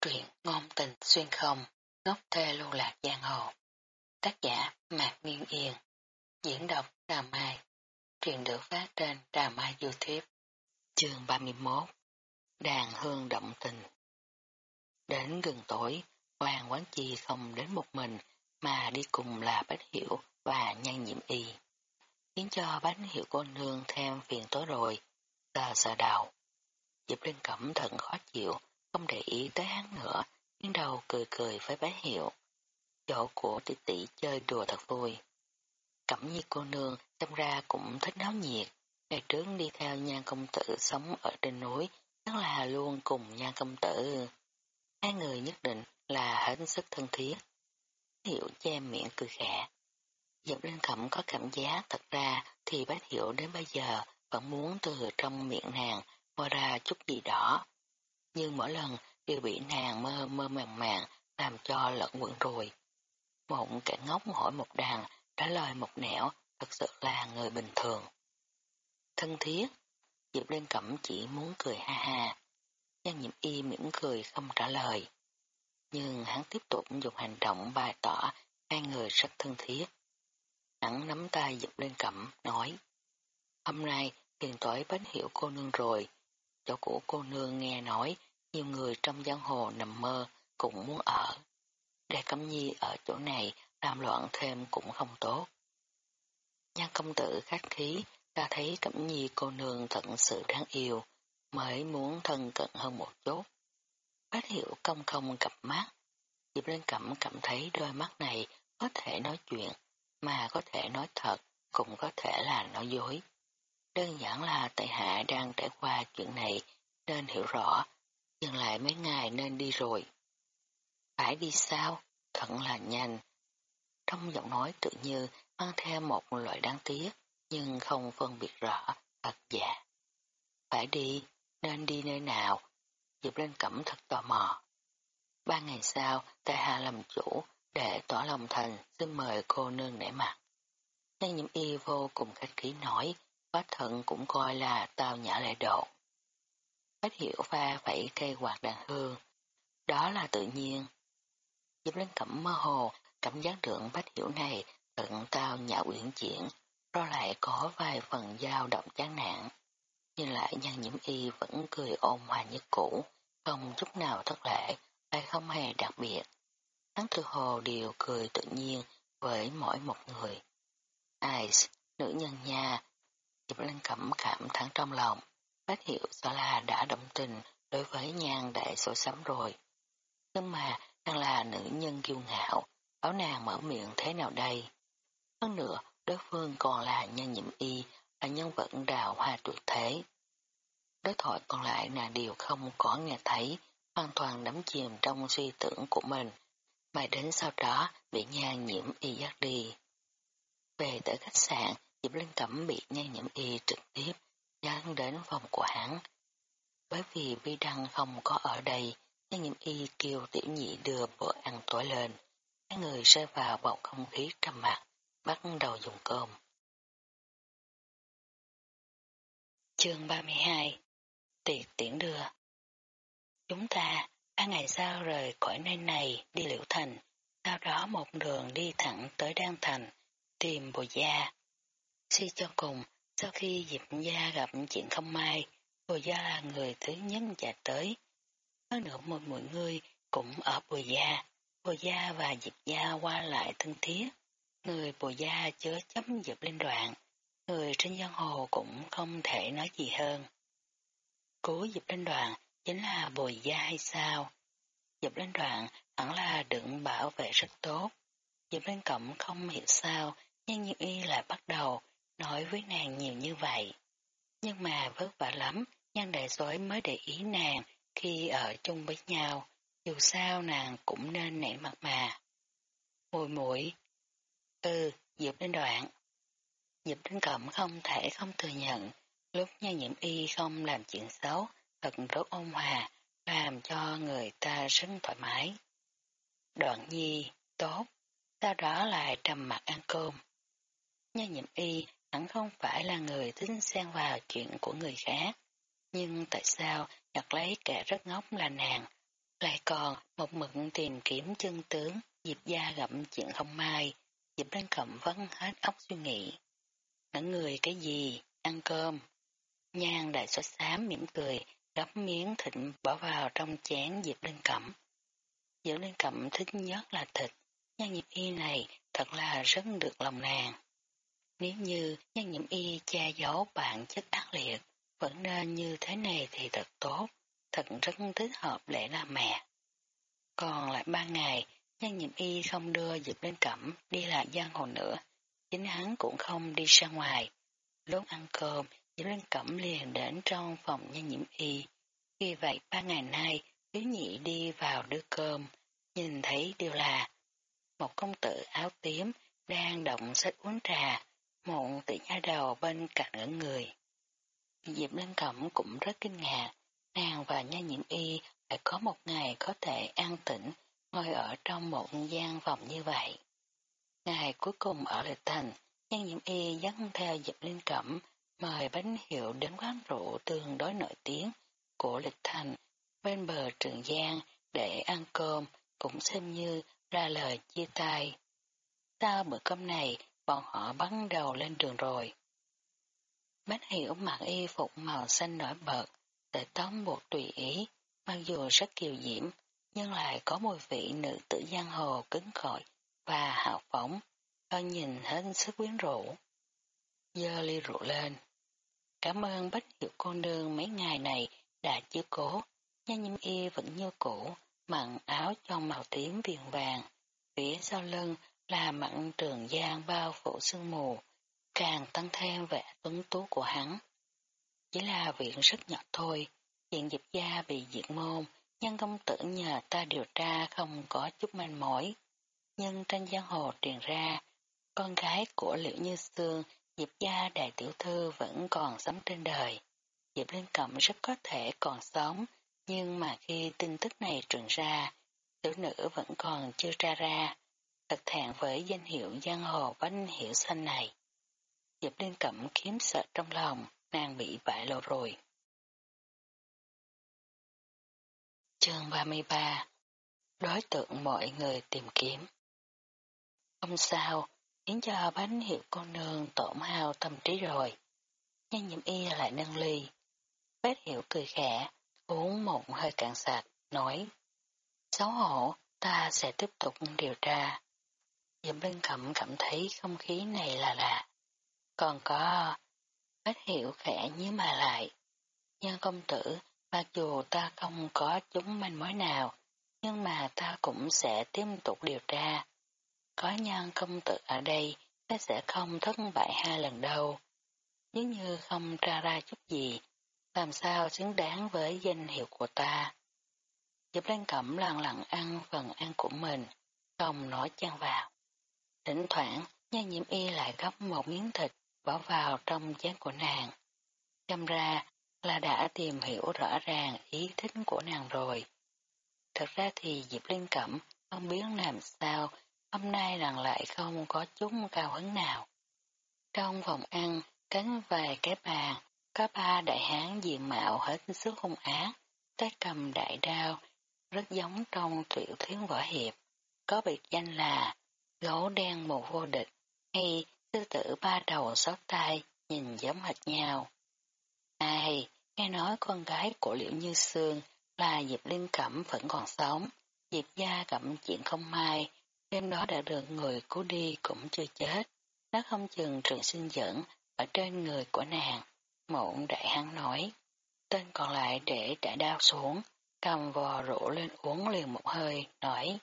Truyện ngôn tình xuyên không, ngốc thê lưu lạc giang hồ. Tác giả Mạc Nguyên Yên. Diễn đọc Đà Mai. Truyện được phát trên Đà Mai Youtube. Chương 31 Đàn hương động tình Đến gần tối, Hoàng Quán Chi không đến một mình mà đi cùng là Bách Hiểu và Nhan nhiệm Y. Khiến cho Bách Hiểu cô nương thêm phiền tối rồi, sờ sờ đầu. Diệp Linh Cẩm thận khó chịu không để ý tới hắn nữa, nghiêng đầu cười cười với bé hiệu. Chỗ của tỷ tỷ chơi đùa thật vui. Cẩm nhi cô nương xem ra cũng thích náo nhiệt. Ngày trước đi theo nhan công tử sống ở trên núi, chắc là luôn cùng nhan công tử. Hai người nhất định là hết sức thân thiết. Hiệu che miệng cười khẽ. Dập lên cẩm có cảm giác thật ra thì bác hiệu đến bây giờ vẫn muốn từ trong miệng nàng mua ra chút gì đó nhưng mỗi lần đều bị nàng mơ mơ màng màng làm cho lẫn quẩn rồi. Một kẻ ngốc hỏi một đàn, trả lời một nẻo, thật sự là người bình thường. Thân thiết, Diệp Liên Cẩm chỉ muốn cười ha ha. Nhân nhiễm y mỉm cười không trả lời. Nhưng hắn tiếp tục dùng hành động bày tỏ hai người rất thân thiết. Hắn nắm tay Diệp Liên Cẩm, nói Hôm nay tiền tối bánh hiểu cô nương rồi. Chỗ của cô nương nghe nói nhiều người trong giang hồ nằm mơ cũng muốn ở. Để Cẩm Nhi ở chỗ này làm loạn thêm cũng không tốt. Nhan công tử khách khí, ta thấy Cẩm Nhi cô nương thật sự đáng yêu, mới muốn thân cận hơn một chút. Bác hiểu công không cặp mắt, Diệp Lên Cẩm cảm thấy đôi mắt này có thể nói chuyện, mà có thể nói thật, cũng có thể là nói dối. Đơn giản là tại hạ đang trải qua chuyện này nên hiểu rõ dừng lại mấy ngày nên đi rồi. Phải đi sao? Thật là nhanh. Trong giọng nói tự như mang theo một loại đáng tiếc, nhưng không phân biệt rõ thật giả. Phải đi, nên đi nơi nào? Diệp lên cẩm thật tò mò. Ba ngày sau, tại hạ làm chủ, để tỏ lòng thành, xin mời cô nương nể mặt. Nhân nhiễm y vô cùng khách khí nói, bách thận cũng coi là tao nhã lệ độ. Bách hiểu pha phải cây quạt đàn hương. Đó là tự nhiên. Diệp Linh Cẩm mơ hồ, cảm giác được bách hiểu này tận tao nhã uyển chuyển, rồi lại có vài phần dao động chán nản. Nhưng lại nhan nhiễm y vẫn cười ôn hòa như cũ, không chút nào thất lệ, lại không hề đặc biệt. Hắn tự hồ đều cười tự nhiên với mỗi một người. Ai, nữ nhân nha, Diệp Linh Cẩm cảm thắng trong lòng. phát hiệu sợ là đã động tình đối với nhan đại sổ sắm rồi. Nhưng mà đang là nữ nhân kiêu ngạo, bảo nàng mở miệng thế nào đây? Hơn nữa, đối phương còn là nhân nhiệm y, là nhân vật đào hoa tuyệt thế. Đối thoại còn lại nàng đều không có nghe thấy, hoàn toàn đắm chìm trong suy tưởng của mình, mà đến sau đó bị nhan nhiễm y dắt đi. Về tới khách sạn, Diệp Linh Cẩm bị nhan nhiễm y trực tiếp dẫn đến phòng của hắn. Bởi vì Vi Đăng không có ở đây, nhan nhiễm y kêu tiểu nhị đưa bữa ăn tối lên. Hai người rơi vào bầu không khí trầm mặt, bắt đầu dùng cơm. Chương 32 Tiệc tiễn đưa Chúng ta, ba ngày sau rời khỏi nơi này đi Liễu Thành, sau đó một đường đi thẳng tới Đan Thành, tìm bồ gia. Suy cho cùng, sau khi Diệp Gia gặp chuyện không may, Bùi Gia là người thứ nhất chạy tới. Hơn nữa một mọi người cũng ở Bùi Gia. Bùi Gia và Diệp Gia qua lại thân thiết. Người Bùi Gia chớ chấm Diệp lên đoạn. Người trên giang hồ cũng không thể nói gì hơn. Cố Diệp lên đoạn chính là Bùi Gia hay sao? Diệp lên đoạn hẳn là đựng bảo vệ rất tốt. Diệp lên cổng không hiểu sao, nhưng như y lại bắt đầu nói với nàng nhiều như vậy. Nhưng mà vất vả lắm, nhan đại dối mới để ý nàng khi ở chung với nhau, dù sao nàng cũng nên nể mặt mà. Mùi mũi Ừ, Diệp đến đoạn. Diệp đến cẩm không thể không thừa nhận, lúc nhan nhiễm y không làm chuyện xấu, thật rất ôn hòa, làm cho người ta rất thoải mái. Đoạn nhi, tốt, sau đó lại trầm mặt ăn cơm. Nhan nhiễm y Hắn không phải là người tính xen vào chuyện của người khác. Nhưng tại sao nhặt lấy kẻ rất ngốc là nàng, lại còn một mực tìm kiếm chân tướng, dịp da gặm chuyện không mai, dịp lên cầm vấn hết óc suy nghĩ. Ngẩn người cái gì, ăn cơm. Nhan đại xóa xám mỉm cười, gắp miếng thịt bỏ vào trong chén dịp lên cẩm. Dịp lên cẩm thích nhất là thịt, nhan nhịp y này thật là rất được lòng nàng. Nếu như nhan nhiễm y che giấu bản chất ác liệt, vẫn nên như thế này thì thật tốt, thật rất thích hợp để làm mẹ. Còn lại ba ngày, nhan nhiễm y không đưa dịp lên cẩm đi lại giang hồ nữa, chính hắn cũng không đi ra ngoài. Lúc ăn cơm, dịp lên cẩm liền đến trong phòng nhan nhiễm y. Vì vậy ba ngày nay, thiếu nhị đi vào đưa cơm, nhìn thấy điều là một công tử áo tím đang động sách uống trà, một tỷ nha đầu bên cạnh ở người. Diệp Lân Cẩm cũng rất kinh ngạc, nàng và nha nhiễm y lại có một ngày có thể an tĩnh ngồi ở trong một gian phòng như vậy. Ngày cuối cùng ở Lệ Thành, nha nhiễm y dẫn theo Diệp Linh Cẩm mời bánh hiệu đến quán rượu tương đối nổi tiếng của Lịch Thành bên bờ Trường Giang để ăn cơm cũng xem như ra lời chia tay. Sau bữa cơm này, bọn họ bắt đầu lên đường rồi. Bách hiểu mặc y phục màu xanh nổi bật, để tóc buộc tùy ý, mặc dù rất kiều diễm, nhưng lại có mùi vị nữ tử giang hồ cứng cỏi và hào phóng, cho nhìn hết sức quyến rũ. Dơ ly rượu lên. Cảm ơn Bách hiểu cô nương mấy ngày này đã chiếu cố, nhưng nhiễm y vẫn như cũ, mặn áo trong màu tím viền vàng, phía sau lưng là mặn trường giang bao phủ sương mù, càng tăng thêm vẻ tuấn tú của hắn. Chỉ là việc rất nhỏ thôi, chuyện dịp gia bị diệt môn, nhân công tử nhờ ta điều tra không có chút manh mối. Nhưng trên giang hồ truyền ra, con gái của Liễu Như Sương, Diệp gia đại tiểu thư vẫn còn sống trên đời. Diệp Linh Cẩm rất có thể còn sống, nhưng mà khi tin tức này truyền ra, tiểu nữ vẫn còn chưa tra ra, thật thẹn với danh hiệu giang hồ bánh hiểu xanh này. Diệp liên Cẩm kiếm sợ trong lòng, nàng bị bại lộ rồi. Chương 33 Đối tượng mọi người tìm kiếm Không sao, khiến cho bánh hiệu con nương tổn hao tâm trí rồi. Nhân nhiễm y lại nâng ly. Bách hiệu cười khẽ, uống một hơi cạn sạch, nói Xấu hổ, ta sẽ tiếp tục điều tra. Diệm Linh Cẩm cảm thấy không khí này là lạ. Còn có Bách hiệu khẽ như mà lại. Nhân công tử, mặc dù ta không có chúng manh mối nào, nhưng mà ta cũng sẽ tiếp tục điều tra. Có nhân công tử ở đây, ta sẽ không thất bại hai lần đâu. Nếu như không tra ra chút gì, làm sao xứng đáng với danh hiệu của ta. Diệp Lan Cẩm lặng lặng ăn phần ăn của mình, không nói chan vào. Thỉnh thoảng, nha nhiễm y lại gấp một miếng thịt bỏ vào trong chén của nàng. Châm ra là đã tìm hiểu rõ ràng ý thích của nàng rồi. Thật ra thì Diệp Linh Cẩm không biết làm sao hôm nay nàng lại không có chút cao hứng nào. Trong phòng ăn, cánh vài cái bàn, có ba đại hán diện mạo hết sức hung ác, tay cầm đại đao, rất giống trong tiểu thiếu võ hiệp, có biệt danh là lỗ đen mù vô địch, hay sư tử ba đầu xót tai nhìn giống hệt nhau. Ai, nghe nói con gái của Liễu Như Sương là Diệp Linh Cẩm vẫn còn sống, Diệp gia cẩm chuyện không may, đêm đó đã được người cứu đi cũng chưa chết, nó không chừng trường sinh dẫn ở trên người của nàng. Mộng đại hắn nói, tên còn lại để đại đao xuống, cầm vò rượu lên uống liền một hơi, nói,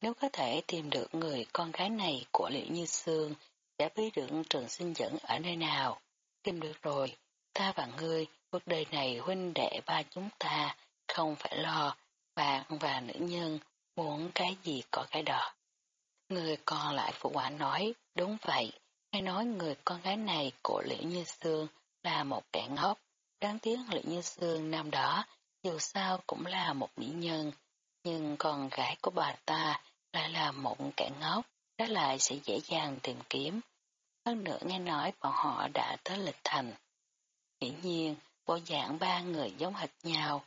nếu có thể tìm được người con gái này của Liễu Như Sương, sẽ biết được trường sinh dẫn ở nơi nào. Tìm được rồi, ta và ngươi, cuộc đời này huynh đệ ba chúng ta, không phải lo, bạn và nữ nhân, muốn cái gì có cái đó. Người còn lại phụ quả nói, đúng vậy, hay nói người con gái này của Liễu Như Sương là một kẻ ngốc, đáng tiếc Liễu Như Sương năm đó dù sao cũng là một mỹ nhân, nhưng con gái của bà ta lại là một kẻ ngốc, đó lại sẽ dễ dàng tìm kiếm. Hơn nữa nghe nói bọn họ đã tới lịch thành. Hiển nhiên, bộ dạng ba người giống hệt nhau.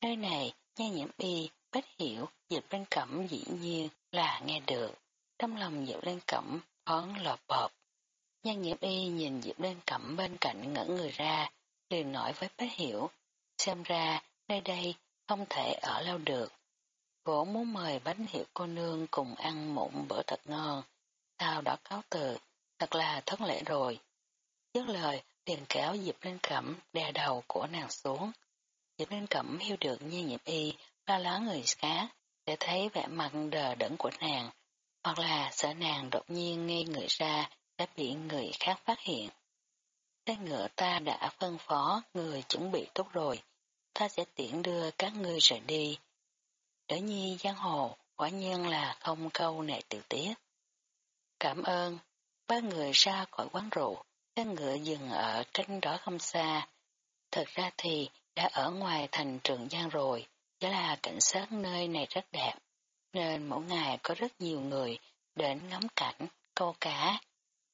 Nơi này, nha nhiễm y, Bách hiểu, Diệp lên Cẩm dĩ nhiên là nghe được. Trong lòng Diệp lên Cẩm thoáng lọt bọt. nha nhiễm y nhìn Diệp lên Cẩm bên cạnh ngỡ người ra, liền nói với Bách hiểu. Xem ra, nơi đây không thể ở lâu được. Vốn muốn mời bánh hiệu cô nương cùng ăn một bữa thật ngon, sau đó cáo từ, thật là thất lễ rồi. Dứt lời, liền kéo Diệp Linh Cẩm đè đầu của nàng xuống. Diệp Linh Cẩm hiểu được như nhiệm y, lo lắng người khác, để thấy vẻ mặt đờ đẫn của nàng, hoặc là sợ nàng đột nhiên ngây người ra đã bị người khác phát hiện. Xe ngựa ta đã phân phó người chuẩn bị tốt rồi, ta sẽ tiễn đưa các ngươi rời đi. Đỡ nhi giang hồ, quả nhiên là không câu nệ tiểu tiết. Cảm ơn, ba người ra khỏi quán rượu, các ngựa dừng ở trên đó không xa. Thật ra thì đã ở ngoài thành trường Giang rồi, đó là cảnh sát nơi này rất đẹp, nên mỗi ngày có rất nhiều người đến ngắm cảnh, câu cá.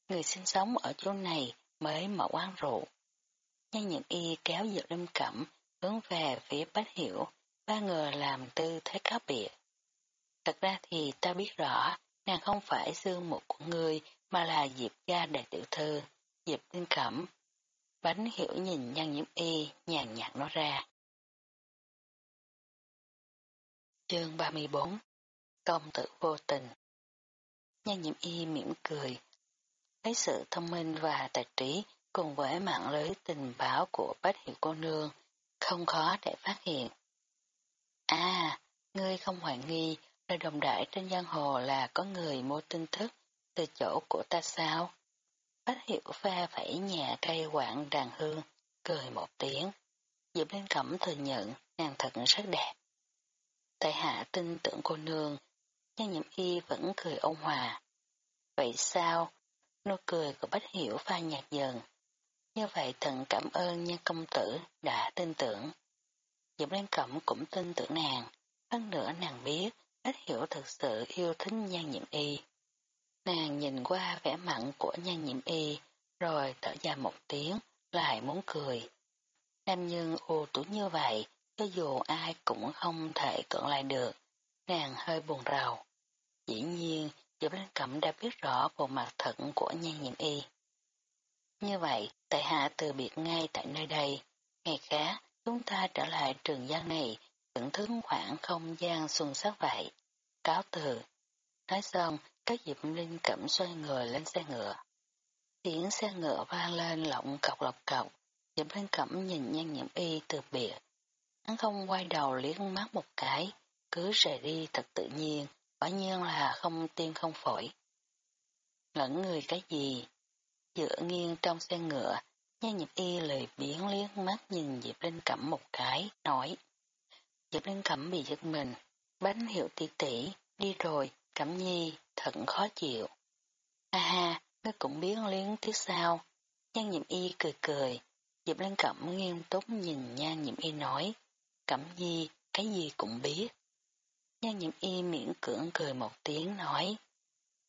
Người sinh sống ở chỗ này mới mở quán rượu. Nhân những y kéo dược lâm cẩm, hướng về phía Bách Hiểu, ba người làm tư thế cáo biệt. Thật ra thì ta biết rõ, nàng không phải dương mục của ngươi, mà là Diệp gia đại tiểu thư, Diệp Linh Cẩm. Bánh hiểu nhìn nhân nhiễm y, nhàn nhạt nói ra. Chương 34 Công tử vô tình Nhân nhiễm y mỉm cười, lấy sự thông minh và tài trí cùng với mạng lưới tình báo của bách hiệu cô nương, không khó để phát hiện. Ngươi không hoài nghi, là đồng đại trên giang hồ là có người mua tin tức từ chỗ của ta sao? Bách hiệu pha phải nhà cây quạng đàn hương, cười một tiếng. Diệp Linh Cẩm thừa nhận nàng thật rất đẹp. Tại hạ tin tưởng cô nương, nhưng nhiễm y vẫn cười ôn hòa. Vậy sao? Nụ cười của Bách Hiểu pha nhạt dần. Như vậy thần cảm ơn nhân công tử đã tin tưởng. Diệp Lan Cẩm cũng tin tưởng nàng, hơn nữa nàng biết ít Hiểu thực sự yêu thích nhan nhiệm y. Nàng nhìn qua vẻ mặn của nhan nhiệm y, rồi thở dài một tiếng, lại muốn cười. Nam nhân ô tủ như vậy, cho dù ai cũng không thể cưỡng lại được, nàng hơi buồn rầu. Dĩ nhiên, Diệp Linh Cẩm đã biết rõ bộ mặt thật của nhan nhiệm y. Như vậy, tại hạ từ biệt ngay tại nơi đây, ngày khác chúng ta trở lại trường gian này, thưởng thức khoảng không gian xuân sắc vậy. Cáo từ. Nói xong, các Diệp Linh Cẩm xoay người lên xe ngựa. Tiếng xe ngựa vang lên lộng cọc lọc cọc, Diệp Linh Cẩm nhìn nhan nhiễm y từ biệt. Hắn không quay đầu liếc mắt một cái, cứ rời đi thật tự nhiên, quả nhiên là không tim không phổi. Lẫn người cái gì? Dựa nghiêng trong xe ngựa, nhan nhiễm y lười biến liếc mắt nhìn Diệp Linh Cẩm một cái, nói. Diệp Linh Cẩm bị giật mình, bánh hiệu tỷ tỷ, đi rồi, Cẩm nhi, thật khó chịu. Ha ha, ngươi cũng biết liếng tiếc sao. Nhan nhiệm y cười cười, Diệp Linh Cẩm nghiêm túc nhìn nhan nhiệm y nói. Cẩm nhi, cái gì cũng biết. Nhan nhiệm y miễn cưỡng cười một tiếng nói.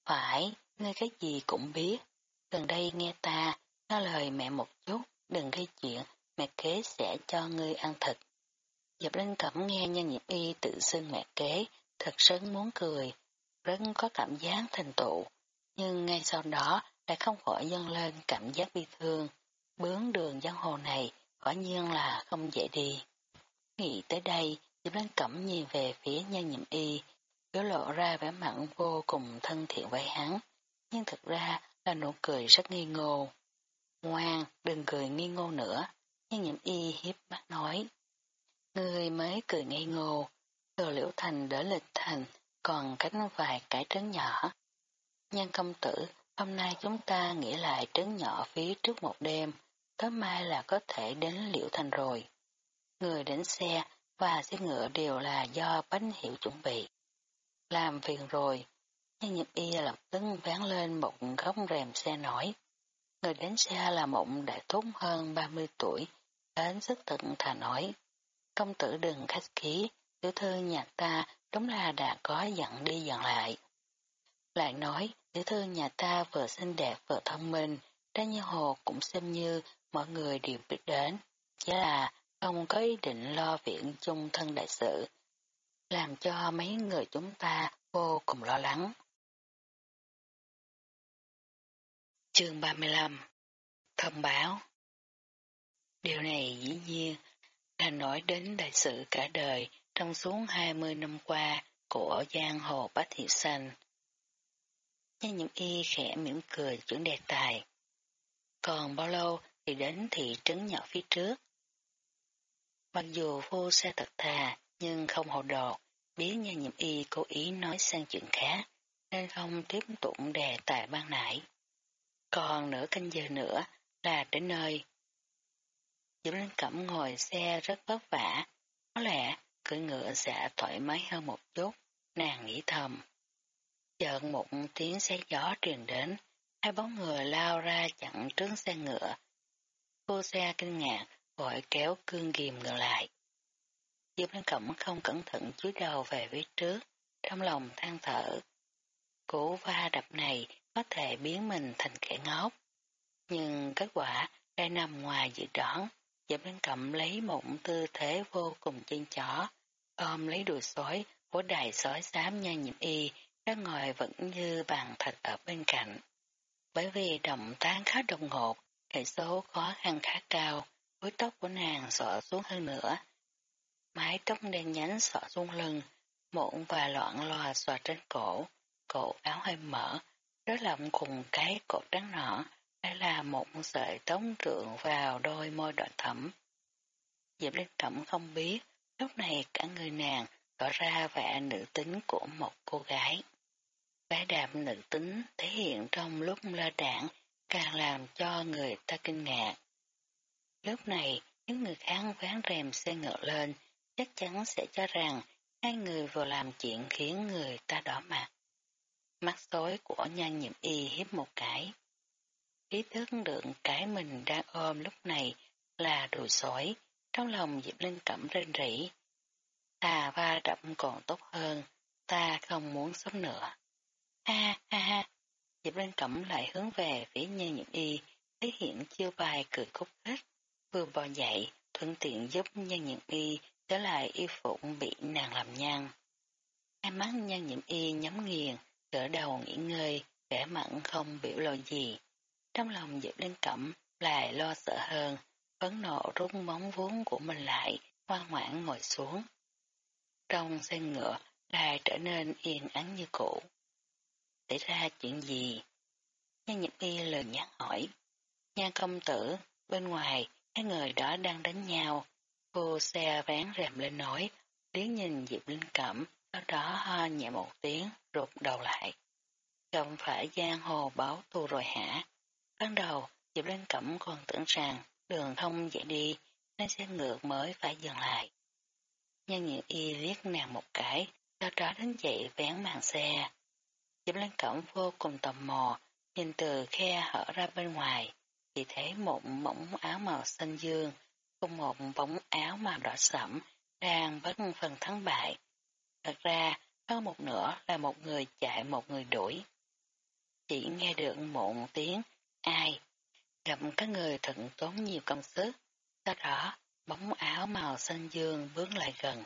Phải, ngươi cái gì cũng biết. Gần đây nghe ta, nói lời mẹ một chút, đừng gây chuyện, mẹ kế sẽ cho ngươi ăn thịt. Diệp Linh Cẩm nghe nha nhiễm y tự xưng mẹ kế, thật sớm muốn cười, rất có cảm giác thành tựu Nhưng ngay sau đó lại không khỏi dâng lên cảm giác bi thương. Bướng đường giang hồ này quả nhiên là không dễ đi. Nghĩ tới đây, Diệp Lan Cẩm nhìn về phía nhân nhiệm y, biểu lộ ra vẻ mặn vô cùng thân thiện với hắn, nhưng thật ra là nụ cười rất nghi ngô. Ngoan, đừng cười nghi ngô nữa, nhân nhiệm y hiếp mắt nói. Người mới cười ngây ngô, đồ liễu thành đỡ lịch thành, còn cánh vài cái trứng nhỏ. Nhân công tử, hôm nay chúng ta nghĩ lại trứng nhỏ phía trước một đêm, tối mai là có thể đến liễu thành rồi. Người đến xe và xe ngựa đều là do bánh hiệu chuẩn bị. Làm phiền rồi, nhân nhịp y lập tức ván lên một góc rèm xe nổi. Người đến xe là một đại thúc hơn 30 tuổi, đến sức tận thà nói. Công tử đừng khách khí, tiểu thư nhà ta đúng là đã có dặn đi dặn lại. Lại nói, tiểu thư nhà ta vừa xinh đẹp vừa thông minh, ra như hồ cũng xem như mọi người đều biết đến. Chỉ là không có ý định lo viện chung thân đại sự. làm cho mấy người chúng ta vô cùng lo lắng. Chương 35 Thông báo Điều này dĩ nhiên là nói đến đại sự cả đời trong suốt 20 năm qua của giang hồ Bách Hiệu Xanh. Nhân những y khẽ mỉm cười chuyển đề tài. Còn bao lâu thì đến thị trấn nhỏ phía trước. Mặc dù vô xe thật thà nhưng không hồ đồ, biết nha nhiệm y cố ý nói sang chuyện khác nên không tiếp tục đề tài ban nãy. Còn nửa canh giờ nữa là đến nơi. Diệp Linh Cẩm ngồi xe rất vất vả, có lẽ cưỡi ngựa sẽ thoải mái hơn một chút, nàng nghĩ thầm. Chợt một tiếng xe gió truyền đến, hai bóng người lao ra chặn trước xe ngựa. Cô xe kinh ngạc, vội kéo cương ghim ngựa lại. Diệp Linh Cẩm không cẩn thận chúi đầu về phía trước, trong lòng than thở. Cú va đập này có thể biến mình thành kẻ ngốc. Nhưng kết quả đã nằm ngoài dự đoán. Diệp Linh Cẩm lấy một tư thế vô cùng chân chó, ôm lấy đùi sói của đài sói xám nha nhiệm y, đang ngồi vẫn như bàn thạch ở bên cạnh. Bởi vì động tác khá đồng ngột, hệ số khó khăn khá cao, búi tóc của nàng xọ xuống hơn nữa. Mái tóc đen nhánh xọ xuống lưng, mụn và loạn loà xòa trên cổ, cổ áo hơi mở, Đối lộng cùng cái cổ trắng nọ, đây là một sợi tống trượng vào đôi môi đỏ thẫm. Diệp Linh Cẩm không biết, lúc này cả người nàng tỏ ra vẻ nữ tính của một cô gái. Vẻ đạm nữ tính thể hiện trong lúc lơ đảng càng làm cho người ta kinh ngạc. Lúc này, những người khác ván rèm xe ngựa lên, chắc chắn sẽ cho rằng hai người vừa làm chuyện khiến người ta đỏ mặt. Mắt tối của nhan nhiệm y hiếp một cái. Ý thức được cái mình đang ôm lúc này là đồ sói, trong lòng Diệp Linh cẩm rên rỉ. Ta va đậm còn tốt hơn, ta không muốn sống nữa. Ha ha ha, Diệp Linh cẩm lại hướng về phía nhan nhiệm y, thể hiện chiêu bài cười khúc khích, vừa bò dậy, thuận tiện giúp nhan nhiệm y trở lại y phục bị nàng làm nhăn. Hai mắt nhan nhiệm y nhắm nghiền, Cỡ đầu nghỉ ngơi, vẻ mặn không biểu lộ gì. Trong lòng Diệp Linh Cẩm lại lo sợ hơn, phấn nộ rút móng vuốn của mình lại, ngoan ngoãn ngồi xuống. Trong xe ngựa lại trở nên yên ắng như cũ. Xảy ra chuyện gì? Nhân nhật y lời nhắc hỏi. Nha công tử, bên ngoài, hai người đó đang đánh nhau. Cô xe ván rèm lên nói, liếc nhìn Diệp Linh Cẩm, sau đó ho nhẹ một tiếng, rụt đầu lại. Không phải giang hồ báo thù rồi hả? Ban đầu, Diệp Lan Cẩm còn tưởng rằng đường thông dễ đi, nên xe ngược mới phải dừng lại. Nhân những y liếc nàng một cái, sau đó đến dậy vén màn xe. Diệp Lan Cẩm vô cùng tò mò, nhìn từ khe hở ra bên ngoài, chỉ thấy một mỏng áo màu xanh dương, cùng một bóng áo màu đỏ sẫm, đang bất phần thắng bại. Thật ra, hơn một nửa là một người chạy một người đuổi. Chỉ nghe được một tiếng, ai, gặp các người thận tốn nhiều công sức, sau đó bóng áo màu xanh dương bước lại gần.